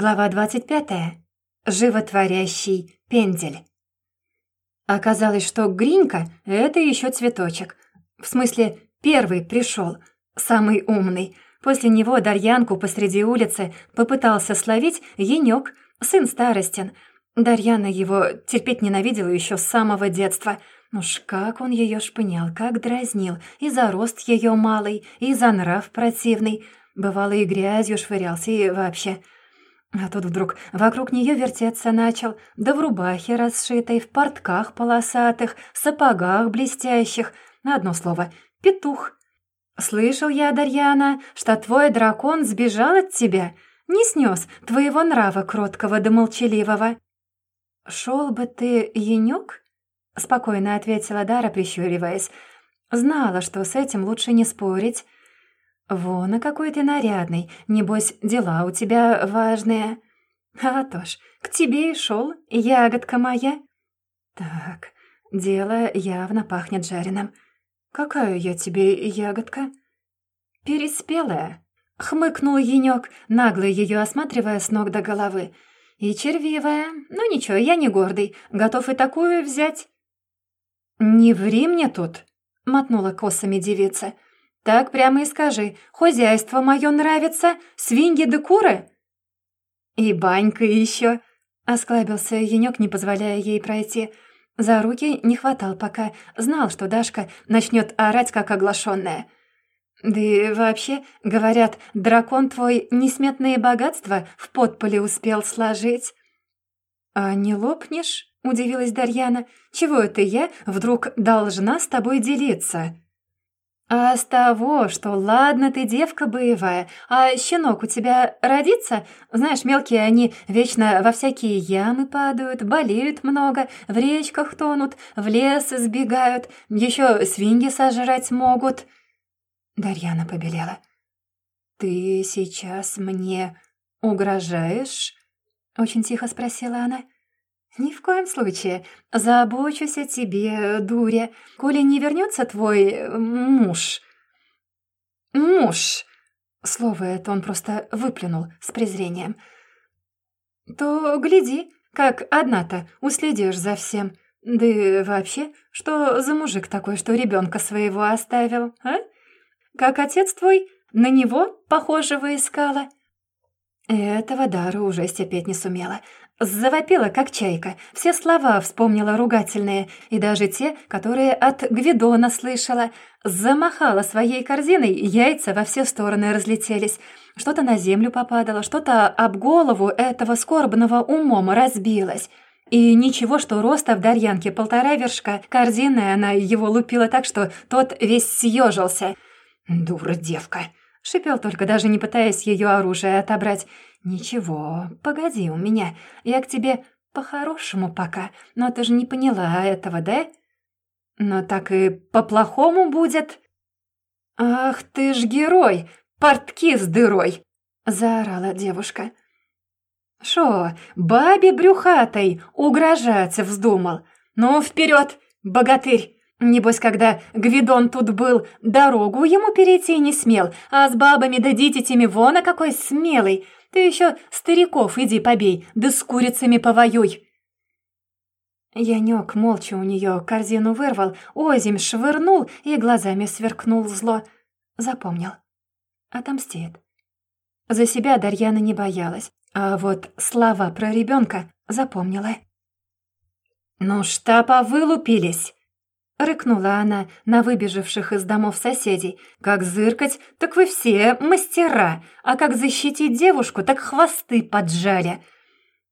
Глава 25. Животворящий пендель. Оказалось, что Гринька — это еще цветочек. В смысле, первый пришел, самый умный. После него Дарьянку посреди улицы попытался словить Енёк, сын старостин. Дарьяна его терпеть ненавидела еще с самого детства. Уж как он ее шпынял, как дразнил, и за рост ее малый, и за нрав противный. Бывало, и грязью швырялся, и вообще... А тут вдруг вокруг нее вертеться начал, да в рубахе расшитой, в портках полосатых, сапогах блестящих. На одно слово — петух. «Слышал я, Дарьяна, что твой дракон сбежал от тебя, не снес твоего нрава кроткого да молчаливого». «Шел бы ты, Янюк?» — спокойно ответила Дара, прищуриваясь. «Знала, что с этим лучше не спорить». «Вон, а какой ты нарядный. Небось, дела у тебя важные». «А то ж, к тебе и шел, ягодка моя». «Так, дело явно пахнет жареным. Какая я тебе ягодка?» «Переспелая», — хмыкнул енёк, нагло ее осматривая с ног до головы. «И червивая. Ну ничего, я не гордый, готов и такую взять». «Не ври мне тут», — мотнула косами девица. Так прямо и скажи, хозяйство мое нравится, свиньи да куры?» «И банька еще», — осклабился Янек, не позволяя ей пройти. За руки не хватал пока, знал, что Дашка начнет орать, как оглашенная. «Да и вообще, говорят, дракон твой несметные богатства в подполе успел сложить». «А не лопнешь?» — удивилась Дарьяна. «Чего это я вдруг должна с тобой делиться?» «А с того, что ладно ты девка боевая, а щенок у тебя родится? Знаешь, мелкие они вечно во всякие ямы падают, болеют много, в речках тонут, в лес избегают, еще свиньи сожрать могут». Дарьяна побелела. «Ты сейчас мне угрожаешь?» — очень тихо спросила она. «Ни в коем случае. Забочусь о тебе, дуря. Коли не вернется твой э, муж...» «Муж!» Слово это он просто выплюнул с презрением. «То гляди, как одна-то уследишь за всем. Да и вообще, что за мужик такой, что ребенка своего оставил, а? Как отец твой на него похожего искала?» Этого Дара уже стерпеть не сумела. Завопила, как чайка, все слова вспомнила ругательные, и даже те, которые от Гвидона слышала. Замахала своей корзиной, яйца во все стороны разлетелись. Что-то на землю попадало, что-то об голову этого скорбного умом разбилось. И ничего, что роста в Дарьянке полтора вершка, корзиной она его лупила так, что тот весь съежился. «Дура девка!» — шипел только, даже не пытаясь ее оружие отобрать. «Ничего, погоди у меня, я к тебе по-хорошему пока, но ты же не поняла этого, да? Но так и по-плохому будет». «Ах ты ж герой, портки с дырой!» — заорала девушка. «Шо, бабе брюхатой угрожать вздумал? Ну, вперед, богатырь!» Небось, когда Гвидон тут был, дорогу ему перейти не смел, а с бабами да дитятями вон, а какой смелый! Ты еще стариков иди побей, да с курицами повоюй!» Янек молча у нее корзину вырвал, озимь швырнул и глазами сверкнул зло. Запомнил. Отомстит. За себя Дарьяна не боялась, а вот слова про ребенка запомнила. «Ну что повылупились?» Рыкнула она на выбежавших из домов соседей. «Как зыркать, так вы все мастера, а как защитить девушку, так хвосты поджали!»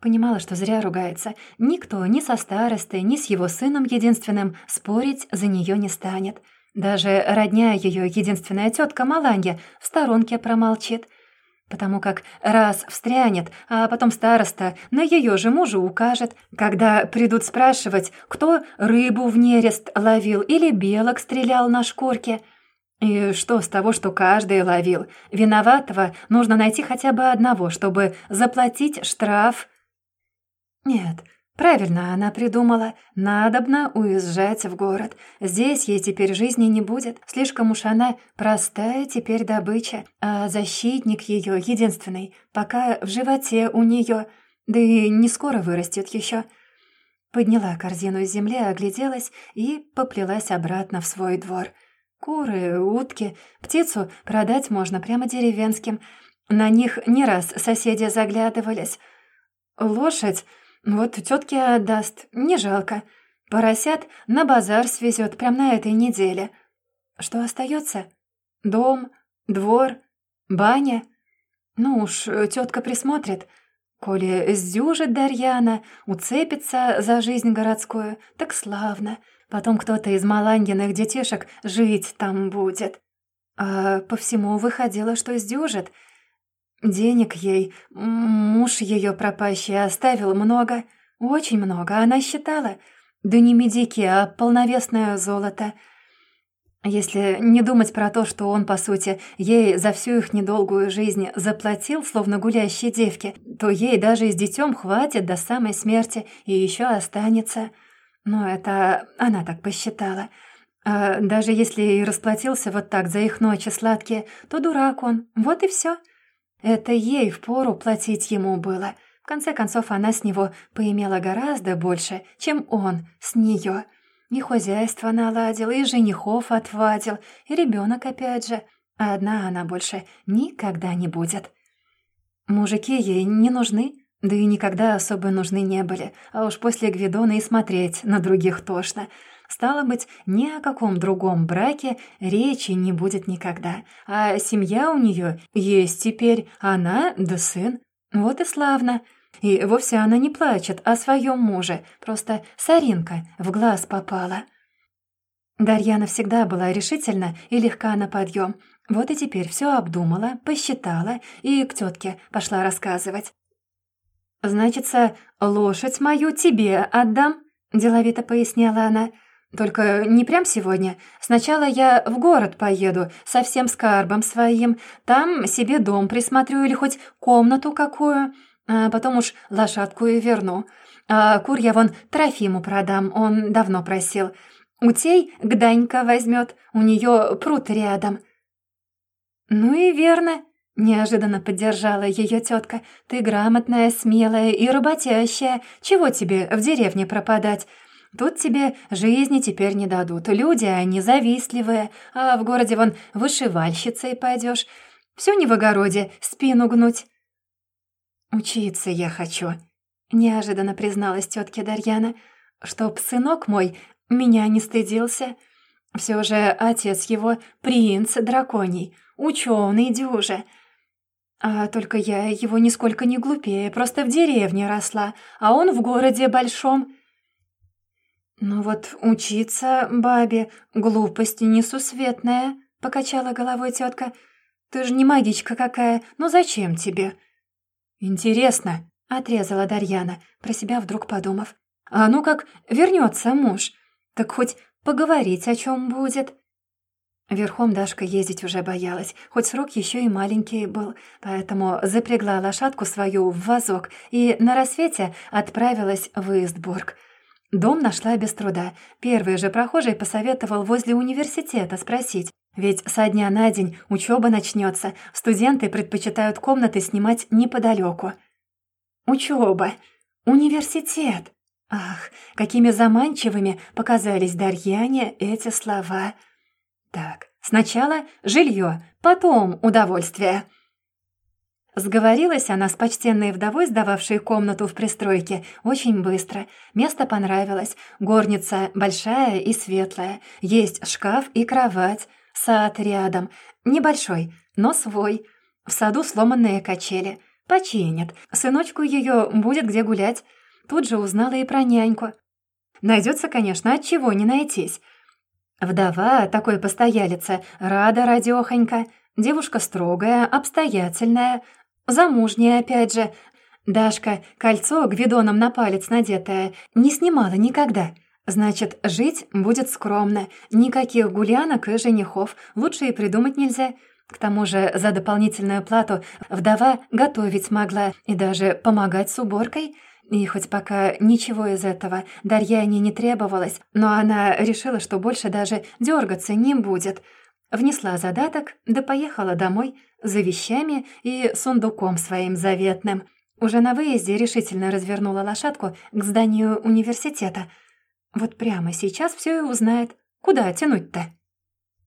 Понимала, что зря ругается. Никто ни со старостой, ни с его сыном единственным спорить за нее не станет. Даже родня ее единственная тетка Маланья в сторонке промолчит — потому как раз встрянет, а потом староста на ее же мужа укажет, когда придут спрашивать, кто рыбу в нерест ловил или белок стрелял на шкурке. И что с того, что каждый ловил? Виноватого нужно найти хотя бы одного, чтобы заплатить штраф. Нет, Правильно она придумала. Надобно уезжать в город. Здесь ей теперь жизни не будет. Слишком уж она простая теперь добыча. А защитник ее единственный, пока в животе у нее. Да и не скоро вырастет еще. Подняла корзину с земли, огляделась и поплелась обратно в свой двор. Куры, утки, птицу продать можно прямо деревенским. На них не раз соседи заглядывались. Лошадь вот тетке отдаст, не жалко. Поросят на базар свезет прямо на этой неделе. Что остается? Дом, двор, баня. Ну уж, тетка присмотрит. Коли сдюжит Дарьяна, уцепится за жизнь городскую, так славно. Потом кто-то из Маланьиных детишек жить там будет. А по всему выходило, что сдюжит — Денег ей муж ее пропащий оставил много, очень много, она считала. Да не медики, а полновесное золото. Если не думать про то, что он, по сути, ей за всю их недолгую жизнь заплатил, словно гулящей девке, то ей даже с детем хватит до самой смерти и еще останется. Но это она так посчитала. А даже если и расплатился вот так за их ночи сладкие, то дурак он, вот и все. Это ей впору платить ему было. В конце концов, она с него поимела гораздо больше, чем он с нее. И хозяйство наладил, и женихов отвадил, и ребенок опять же. А одна она больше никогда не будет. Мужики ей не нужны, да и никогда особо нужны не были, а уж после Гвидона и смотреть на других тошно — Стало быть, ни о каком другом браке речи не будет никогда. А семья у нее есть теперь, она да сын. Вот и славно. И вовсе она не плачет о своем муже, просто соринка в глаз попала. Дарьяна всегда была решительна и легка на подъем. Вот и теперь все обдумала, посчитала и к тетке пошла рассказывать. «Значится, лошадь мою тебе отдам», — деловито поясняла она. Только не прям сегодня. Сначала я в город поеду со всем скарбом своим. Там себе дом присмотрю или хоть комнату какую. А потом уж лошадку и верну. А кур я вон Трофиму продам, он давно просил. Утей Гданька возьмет, у нее пруд рядом. Ну и верно, неожиданно поддержала ее тетка. Ты грамотная, смелая и работящая. Чего тебе в деревне пропадать? Тут тебе жизни теперь не дадут. Люди, они завистливые, а в городе вон вышивальщицей пойдешь. Все не в огороде, спину гнуть». «Учиться я хочу», — неожиданно призналась тетке Дарьяна, «чтоб сынок мой меня не стыдился. Все же отец его принц драконий, ученый дюже». А только я его нисколько не глупее, просто в деревне росла, а он в городе большом. «Ну вот учиться бабе глупость несусветная», — покачала головой тетка. «Ты же не магичка какая, ну зачем тебе?» «Интересно», — отрезала Дарьяна, про себя вдруг подумав. «А ну как вернется муж, так хоть поговорить о чем будет». Верхом Дашка ездить уже боялась, хоть срок еще и маленький был, поэтому запрягла лошадку свою в вазок и на рассвете отправилась в Истбург — Дом нашла без труда. Первый же прохожий посоветовал возле университета спросить. Ведь со дня на день учеба начнется. Студенты предпочитают комнаты снимать неподалеку. Учеба. Университет. Ах, какими заманчивыми показались Дарьяне эти слова. Так, сначала жилье, потом удовольствие. Сговорилась она с почтенной вдовой, сдававшей комнату в пристройке, очень быстро. Место понравилось. Горница большая и светлая. Есть шкаф и кровать. Сад рядом. Небольшой, но свой. В саду сломанные качели. Починят. Сыночку ее будет где гулять. Тут же узнала и про няньку. Найдется, конечно, от чего не найтись. Вдова, такой постоялица, рада радёхонька. Девушка строгая, обстоятельная, Замужняя опять же. Дашка кольцо гвидоном на палец надетое не снимала никогда. Значит, жить будет скромно. Никаких гулянок и женихов. Лучше и придумать нельзя. К тому же за дополнительную плату вдова готовить могла и даже помогать с уборкой. И хоть пока ничего из этого Дарьяне не требовалось, но она решила, что больше даже дергаться не будет. Внесла задаток, да поехала домой за вещами и сундуком своим заветным. Уже на выезде решительно развернула лошадку к зданию университета. Вот прямо сейчас все и узнает. Куда тянуть-то?